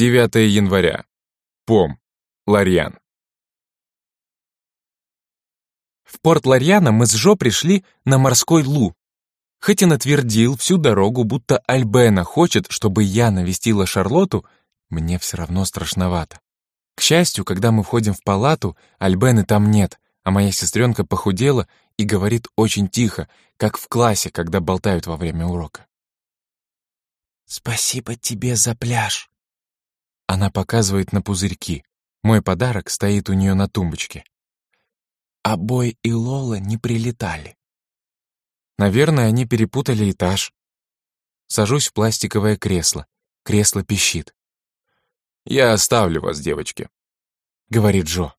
9 января. Пом. Ларьян. В порт Ларьяна мы с Жо пришли на морской лу. Хоть и натвердил всю дорогу, будто Альбена хочет, чтобы я навестила Шарлоту, мне все равно страшновато. К счастью, когда мы входим в палату, Альбены там нет, а моя сестренка похудела и говорит очень тихо, как в классе, когда болтают во время урока. «Спасибо тебе за пляж». Она показывает на пузырьки. Мой подарок стоит у нее на тумбочке. А Бой и Лола не прилетали. Наверное, они перепутали этаж. Сажусь в пластиковое кресло. Кресло пищит. «Я оставлю вас, девочки», — говорит Джо.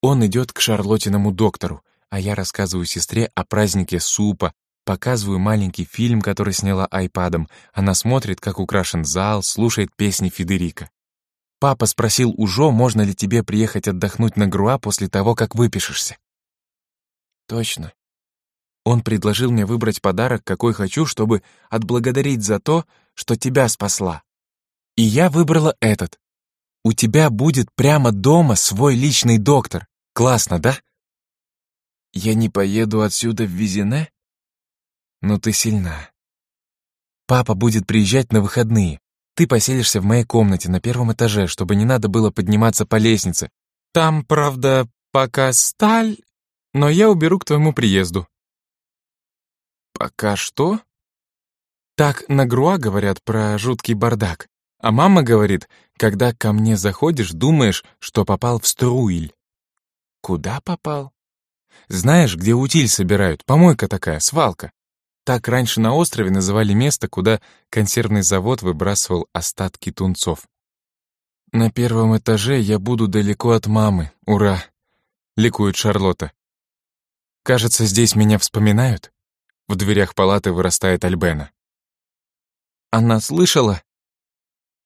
Он идет к Шарлотиному доктору, а я рассказываю сестре о празднике супа, показываю маленький фильм, который сняла айпадом. Она смотрит, как украшен зал, слушает песни Федерика. Папа спросил у Жо, можно ли тебе приехать отдохнуть на Груа после того, как выпишешься. Точно. Он предложил мне выбрать подарок, какой хочу, чтобы отблагодарить за то, что тебя спасла. И я выбрала этот. У тебя будет прямо дома свой личный доктор. Классно, да? Я не поеду отсюда в Визине? Ну ты сильна. Папа будет приезжать на выходные. Ты поселишься в моей комнате на первом этаже, чтобы не надо было подниматься по лестнице. Там, правда, пока сталь, но я уберу к твоему приезду. Пока что? Так на Груа говорят про жуткий бардак. А мама говорит, когда ко мне заходишь, думаешь, что попал в Струиль. Куда попал? Знаешь, где утиль собирают? Помойка такая, свалка. Так раньше на острове называли место, куда консервный завод выбрасывал остатки тунцов. На первом этаже я буду далеко от мамы. Ура! Ликует Шарлотта. Кажется, здесь меня вспоминают. В дверях палаты вырастает Альбена. Она слышала?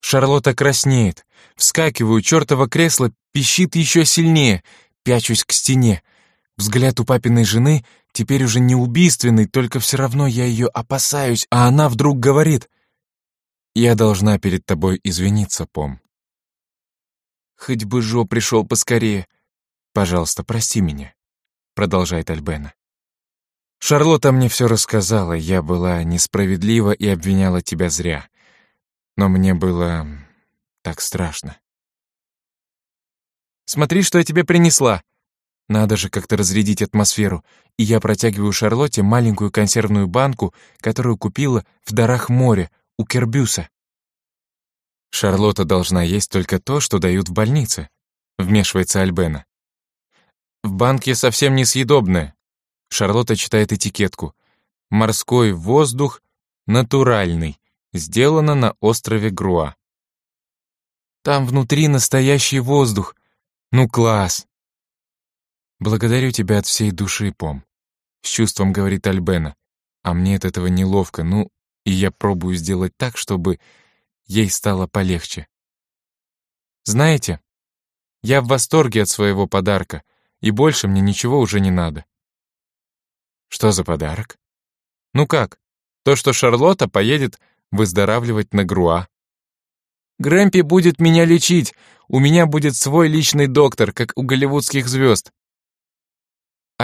Шарлотта краснеет. Вскакиваю, чертово кресло пищит еще сильнее. Пячусь к стене. Взгляд у папиной жены теперь уже не убийственный, только все равно я ее опасаюсь, а она вдруг говорит. «Я должна перед тобой извиниться, Пом». «Хоть бы Жо пришел поскорее. Пожалуйста, прости меня», — продолжает Альбена. «Шарлотта мне все рассказала, я была несправедлива и обвиняла тебя зря. Но мне было так страшно. «Смотри, что я тебе принесла!» Надо же как-то разрядить атмосферу, и я протягиваю Шарлотте маленькую консервную банку, которую купила в дарах моря у Кербюса. Шарлотта должна есть только то, что дают в больнице, вмешивается Альбена. В банке совсем несъедобное. Шарлотта читает этикетку. Морской воздух натуральный, сделано на острове Груа. Там внутри настоящий воздух. Ну класс. Благодарю тебя от всей души, Пом. С чувством говорит Альбена. А мне от этого неловко, ну, и я пробую сделать так, чтобы ей стало полегче. Знаете, я в восторге от своего подарка, и больше мне ничего уже не надо. Что за подарок? Ну как, то, что Шарлотта поедет выздоравливать на Груа. Грэмпи будет меня лечить, у меня будет свой личный доктор, как у голливудских звезд.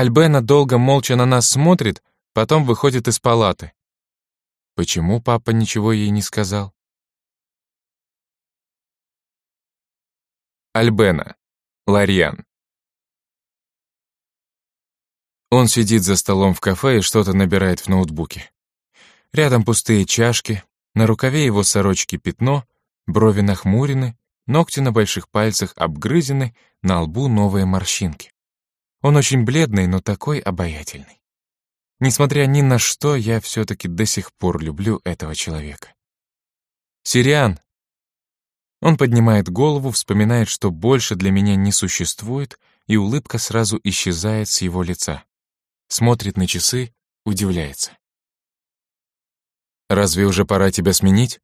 Альбена долго молча на нас смотрит, потом выходит из палаты. Почему папа ничего ей не сказал? Альбена. Ларьян. Он сидит за столом в кафе и что-то набирает в ноутбуке. Рядом пустые чашки, на рукаве его сорочки пятно, брови нахмурены, ногти на больших пальцах обгрызены, на лбу новые морщинки. Он очень бледный, но такой обаятельный. Несмотря ни на что, я все-таки до сих пор люблю этого человека. «Сириан!» Он поднимает голову, вспоминает, что больше для меня не существует, и улыбка сразу исчезает с его лица. Смотрит на часы, удивляется. Разве уже пора тебя сменить?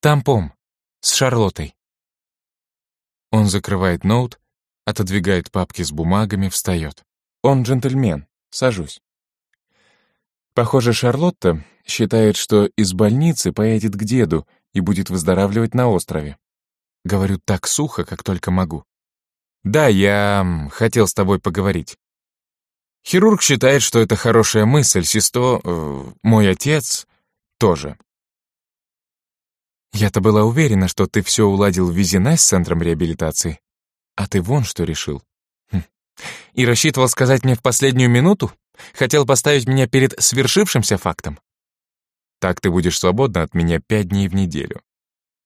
Тампом. С Шарлоттой. Он закрывает ноут, отодвигает папки с бумагами, встает. Он джентльмен. Сажусь. Похоже, Шарлотта считает, что из больницы поедет к деду и будет выздоравливать на острове. Говорю так сухо, как только могу. Да, я хотел с тобой поговорить. Хирург считает, что это хорошая мысль, Систо, э, мой отец, тоже. Я-то была уверена, что ты все уладил в Визине с центром реабилитации. А ты вон что решил. Хм. И рассчитывал сказать мне в последнюю минуту? Хотел поставить меня перед свершившимся фактом? Так ты будешь свободна от меня пять дней в неделю.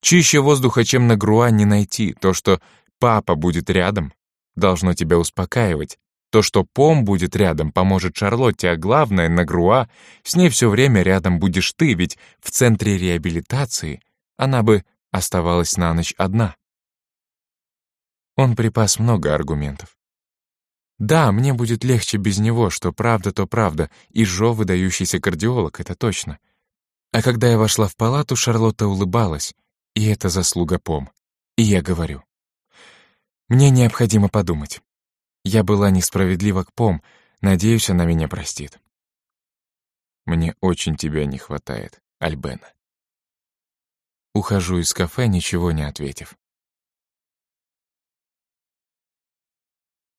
Чище воздуха, чем на Груа, не найти. То, что папа будет рядом, должно тебя успокаивать. То, что Пом будет рядом, поможет Шарлотте, а главное, на Груа, с ней все время рядом будешь ты, ведь в центре реабилитации она бы оставалась на ночь одна. Он припас много аргументов. Да, мне будет легче без него, что правда, то правда, и Жо выдающийся кардиолог, это точно. А когда я вошла в палату, Шарлотта улыбалась, и это заслуга Пом. И я говорю, мне необходимо подумать. Я была несправедлива к Пом, надеюсь, она меня простит. Мне очень тебя не хватает, Альбена. Ухожу из кафе, ничего не ответив.